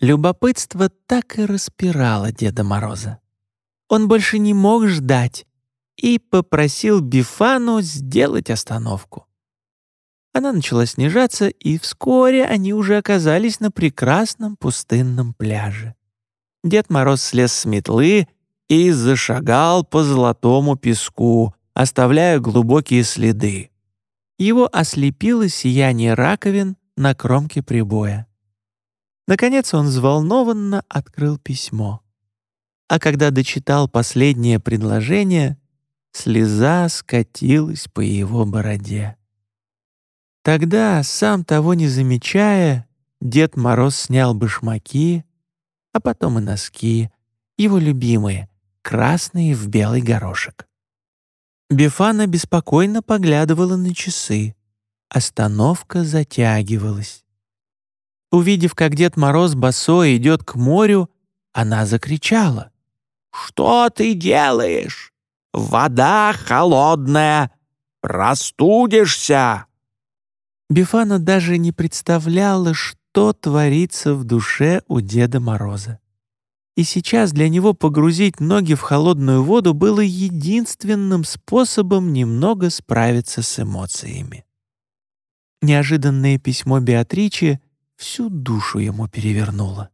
Любопытство так и распирало Деда Мороза. Он больше не мог ждать и попросил Бифану сделать остановку. Она начала снижаться, и вскоре они уже оказались на прекрасном пустынном пляже. Дед Мороз слез с метлы и зашагал по золотому песку, оставляя глубокие следы. Его ослепило сияние раковин на кромке прибоя. Наконец он взволнованно открыл письмо. А когда дочитал последнее предложение, слеза скатилась по его бороде. Тогда, сам того не замечая, Дед Мороз снял башмаки, а потом и носки, его любимые, красные в белый горошек. Бефана беспокойно поглядывала на часы. Остановка затягивалась. Увидев, как Дед Мороз босой идет к морю, она закричала. «Что ты делаешь? Вода холодная! Простудишься!» Бифана даже не представляла, что творится в душе у Деда Мороза. И сейчас для него погрузить ноги в холодную воду было единственным способом немного справиться с эмоциями. Неожиданное письмо Беатричи всю душу ему перевернуло.